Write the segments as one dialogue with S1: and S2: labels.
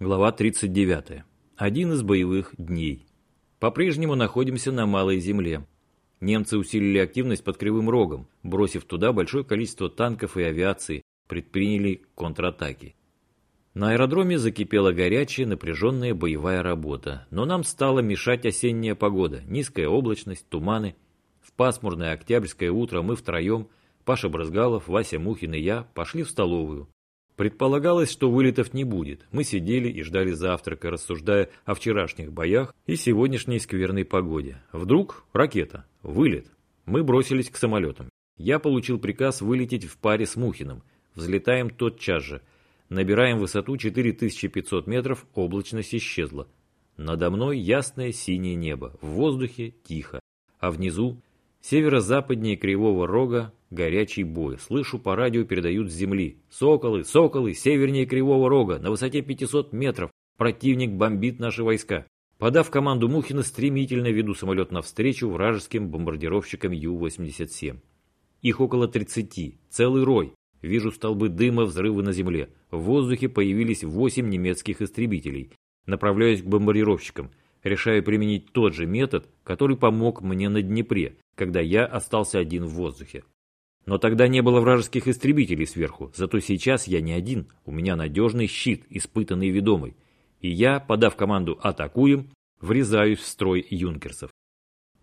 S1: Глава 39. Один из боевых дней. По-прежнему находимся на Малой Земле. Немцы усилили активность под Кривым Рогом, бросив туда большое количество танков и авиации, предприняли контратаки. На аэродроме закипела горячая, напряженная боевая работа, но нам стала мешать осенняя погода, низкая облачность, туманы. В пасмурное октябрьское утро мы втроем, Паша Брызгалов, Вася Мухин и я, пошли в столовую. Предполагалось, что вылетов не будет. Мы сидели и ждали завтрака, рассуждая о вчерашних боях и сегодняшней скверной погоде. Вдруг ракета. Вылет. Мы бросились к самолетам. Я получил приказ вылететь в паре с Мухиным. Взлетаем тотчас же. Набираем высоту 4500 метров, облачность исчезла. Надо мной ясное синее небо, в воздухе тихо, а внизу, северо-западнее Кривого Рога, Горячий бой. Слышу, по радио передают с земли. Соколы, соколы, севернее Кривого Рога, на высоте 500 метров. Противник бомбит наши войска. Подав команду Мухина, стремительно веду самолет навстречу вражеским бомбардировщикам Ю-87. Их около 30, целый рой. Вижу столбы дыма, взрывы на земле. В воздухе появились 8 немецких истребителей. Направляюсь к бомбардировщикам. Решаю применить тот же метод, который помог мне на Днепре, когда я остался один в воздухе. Но тогда не было вражеских истребителей сверху, зато сейчас я не один, у меня надежный щит, испытанный ведомый. И я, подав команду «Атакуем», врезаюсь в строй юнкерсов.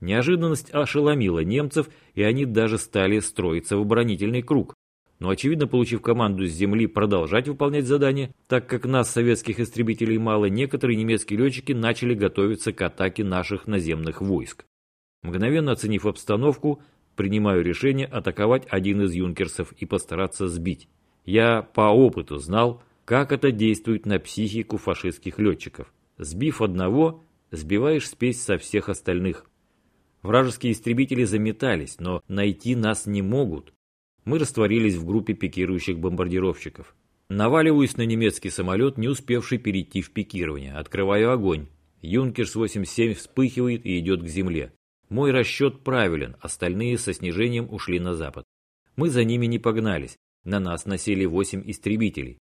S1: Неожиданность ошеломила немцев, и они даже стали строиться в оборонительный круг. Но, очевидно, получив команду с земли продолжать выполнять задание, так как нас, советских истребителей, мало, некоторые немецкие летчики начали готовиться к атаке наших наземных войск. Мгновенно оценив обстановку, принимаю решение атаковать один из юнкерсов и постараться сбить. Я по опыту знал, как это действует на психику фашистских летчиков. Сбив одного, сбиваешь спесь со всех остальных. Вражеские истребители заметались, но найти нас не могут. Мы растворились в группе пикирующих бомбардировщиков. Наваливаюсь на немецкий самолет, не успевший перейти в пикирование. Открываю огонь. Юнкерс-87 вспыхивает и идет к земле. Мой расчет правилен, остальные со снижением ушли на запад. Мы за ними не погнались, на нас носили восемь истребителей.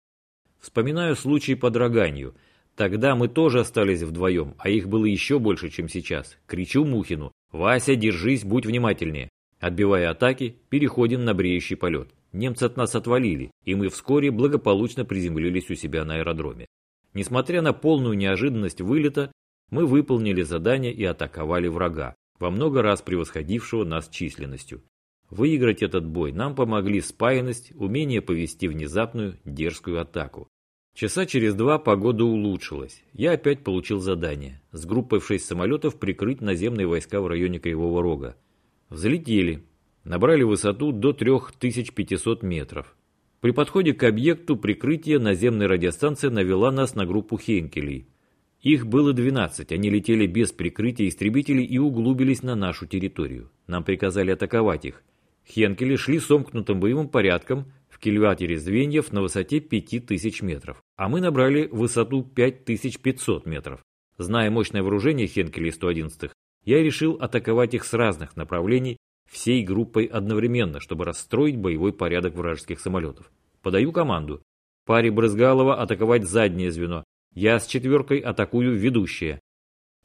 S1: Вспоминаю случай под Роганью. Тогда мы тоже остались вдвоем, а их было еще больше, чем сейчас. Кричу Мухину, «Вася, держись, будь внимательнее». Отбивая атаки, переходим на бреющий полет. Немцы от нас отвалили, и мы вскоре благополучно приземлились у себя на аэродроме. Несмотря на полную неожиданность вылета, мы выполнили задание и атаковали врага во много раз превосходившего нас численностью. Выиграть этот бой нам помогли спаянность, умение повести внезапную, дерзкую атаку. Часа через два погода улучшилась. Я опять получил задание. С группой в шесть самолетов прикрыть наземные войска в районе Кривого Рога. Взлетели. Набрали высоту до 3500 метров. При подходе к объекту прикрытия наземная радиостанция навела нас на группу Хенкелей. Их было 12, они летели без прикрытия истребителей и углубились на нашу территорию. Нам приказали атаковать их. Хенкели шли сомкнутым боевым порядком в кильватере звеньев на высоте 5000 метров, а мы набрали высоту 5500 метров. Зная мощное вооружение Хенкелей 111 я решил атаковать их с разных направлений всей группой одновременно, чтобы расстроить боевой порядок вражеских самолетов. Подаю команду. Паре Брызгалова атаковать заднее звено, я с четверкой атакую ведущие.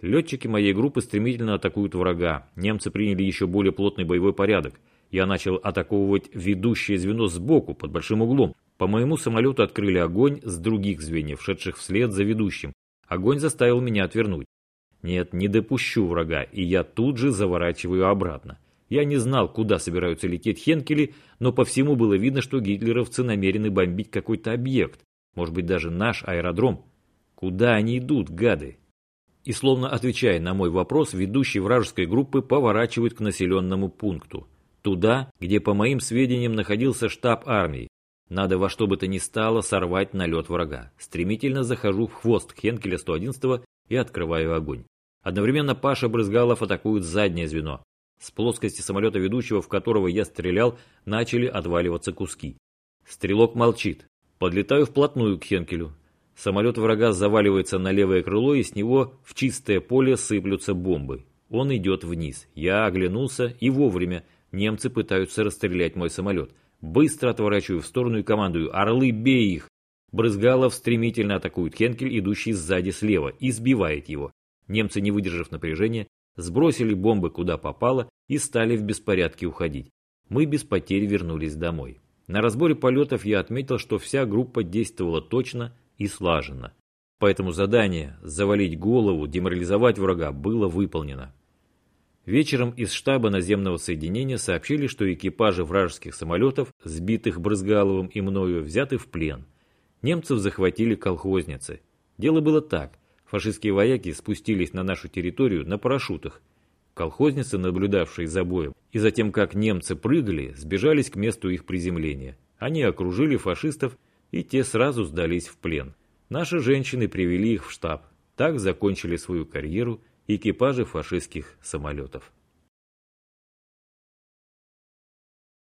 S1: Летчики моей группы стремительно атакуют врага. Немцы приняли еще более плотный боевой порядок. Я начал атаковывать ведущее звено сбоку, под большим углом. По моему самолету открыли огонь с других звеньев, шедших вслед за ведущим. Огонь заставил меня отвернуть. Нет, не допущу врага, и я тут же заворачиваю обратно. Я не знал, куда собираются лететь Хенкели, но по всему было видно, что гитлеровцы намерены бомбить какой-то объект. Может быть, даже наш аэродром. Куда они идут, гады? И словно отвечая на мой вопрос, ведущий вражеской группы поворачивает к населенному пункту. Туда, где, по моим сведениям, находился штаб армии. Надо во что бы то ни стало сорвать налет врага. Стремительно захожу в хвост Хенкеля 111 и открываю огонь. Одновременно Паша Брызгалов атакует заднее звено. С плоскости самолета ведущего, в которого я стрелял, начали отваливаться куски. Стрелок молчит. Подлетаю вплотную к Хенкелю. Самолет врага заваливается на левое крыло, и с него в чистое поле сыплются бомбы. Он идет вниз. Я оглянулся, и вовремя. Немцы пытаются расстрелять мой самолет. Быстро отворачиваю в сторону и командую «Орлы, бей их!». Брызгалов стремительно атакует Хенкель, идущий сзади слева, и сбивает его. Немцы, не выдержав напряжения, сбросили бомбы куда попало и стали в беспорядке уходить. Мы без потерь вернулись домой. На разборе полетов я отметил, что вся группа действовала точно и слаженно. Поэтому задание завалить голову, деморализовать врага было выполнено. Вечером из штаба наземного соединения сообщили, что экипажи вражеских самолетов, сбитых Брызгаловым и мною, взяты в плен. Немцев захватили колхозницы. Дело было так. Фашистские вояки спустились на нашу территорию на парашютах. Колхозницы, наблюдавшие за боем, и затем как немцы прыгали, сбежались к месту их приземления. Они окружили фашистов, и те сразу сдались в плен. Наши женщины привели их в штаб. Так закончили свою карьеру экипажи фашистских самолетов.